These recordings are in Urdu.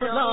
اللہ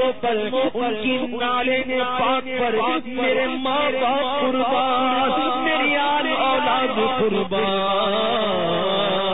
قدموں پر ان کی نالے نے پاک پر میرے ماں باپ قربان، میری آل اولاد قربان۔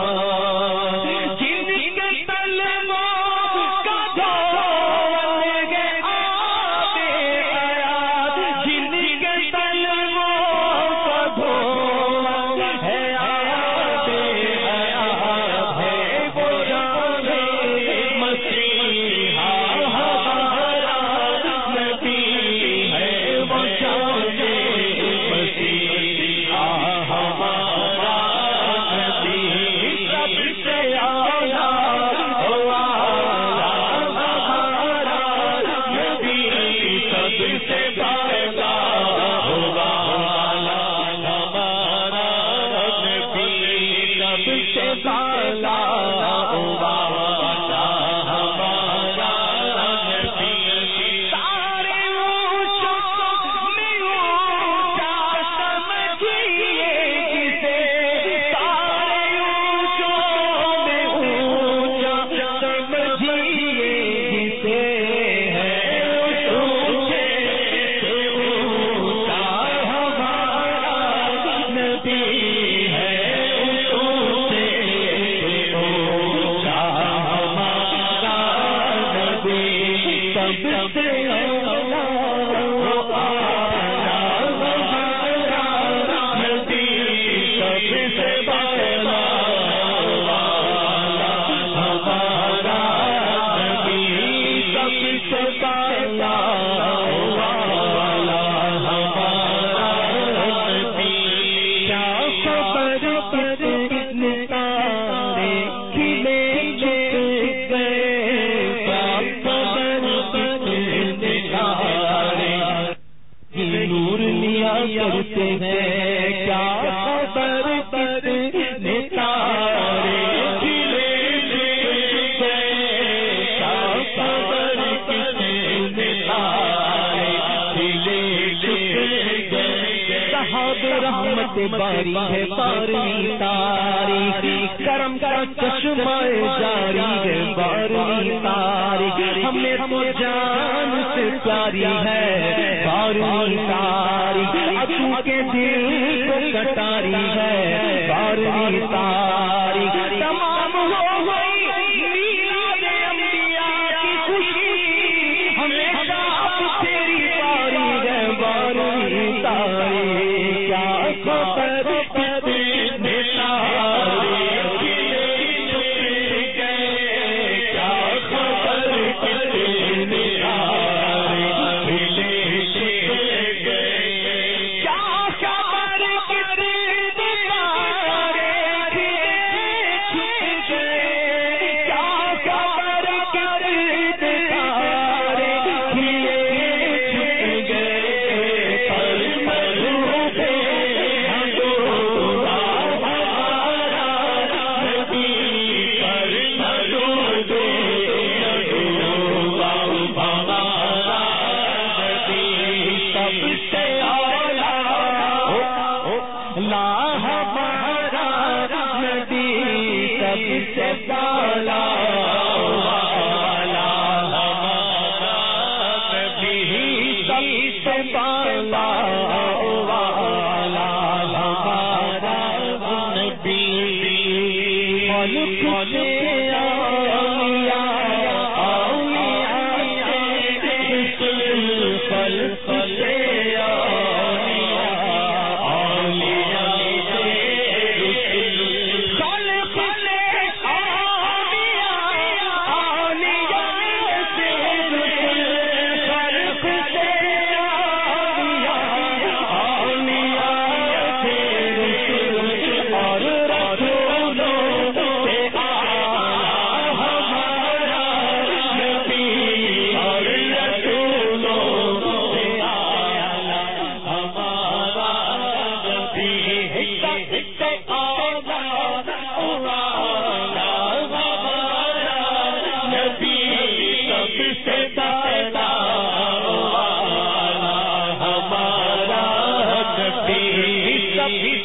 چشمہ جاری ہے بارہویں تاریخ ہمیں تو جان سے پیاری ہے بارہویں تاری۔ اتو کے دل کو کٹاری ہے بارہویں تاری۔ تمام سے کالا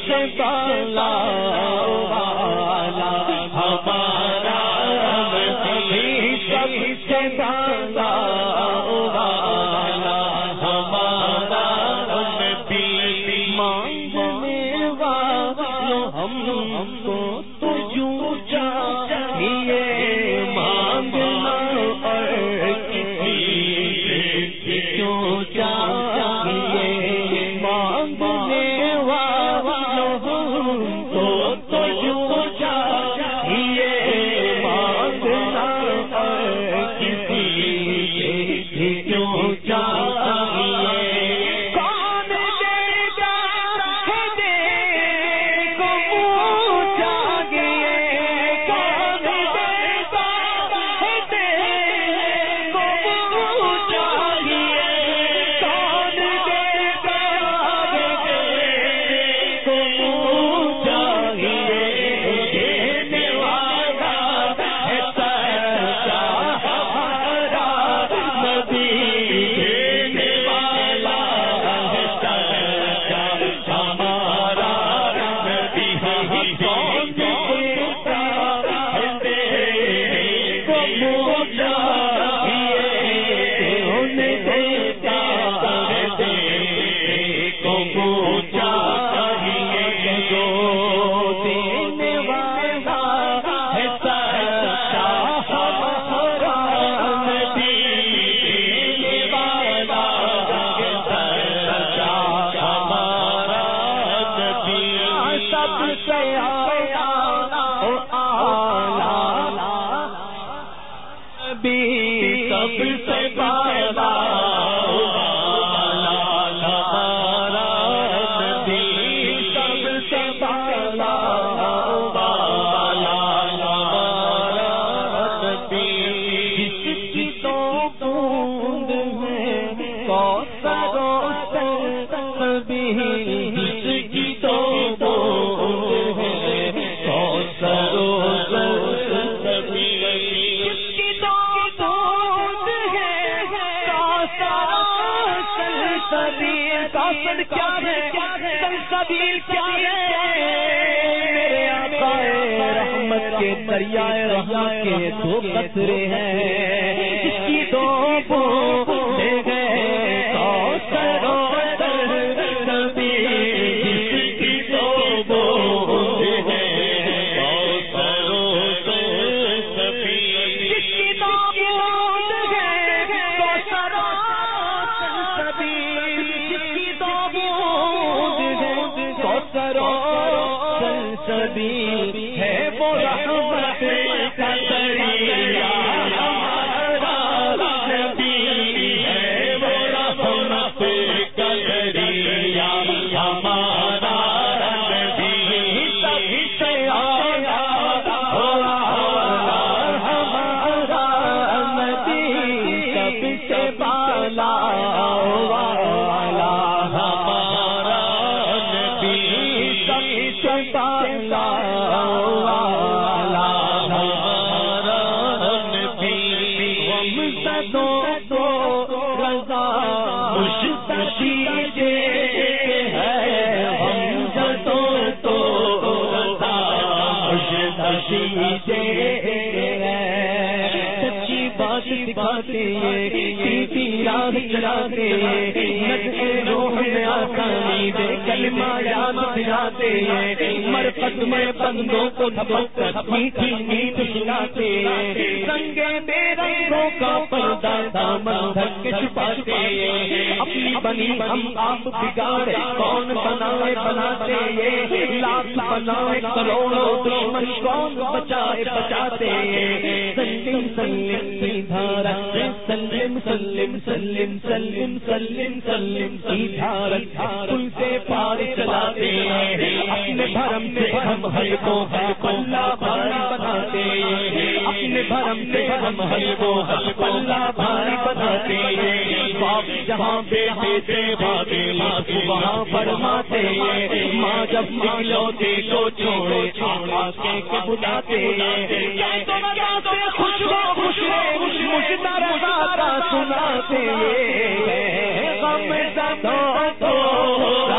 سے بالا۔ قاصد کیا ہے؟ سنسبیل کیا ہے؟ میرے آقا رحمت کے دریائے رحمت کے دو قطرے ہیں۔ خوش خوشی ہیں۔ راہ روح میں آسانی دے کلمہ یاد دلاتے ہیں۔ مرکز میں بندوں کو دھپک کر میٹھی میٹ سناتے ہیں۔ سنگے بے رنگوں کا پردہ دامن دھک چھپاتے ہیں۔ اپنی بنی ہم آپ بگاڑے کون بنائے بناتے ہیں؟ لاکھ بنائے کروڑوں دشمن کون بچائے، بچاتے ہیں۔ سلم کی دھارا سلم سلم سلم سلم سلم سلم کی دھارا پل سے پار چلاتے ہیں۔ اپنے بھرم سے ہم ہر کو ہر پلہ بھاری بناتے ہیں۔ اپنے بھرم سے ہم ہر کو ہر پلہ بھاری بناتے ہیں۔ جہاں بیٹے سے بھاگے وہاں فرماتے ہیں ماں جب ماں لوٹے کو چھوڑے چھوڑا کے بلاتے ہیں خوشبو خوشبو سناتے غم زدوں کو